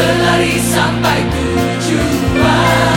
Berlari sampai tujuan.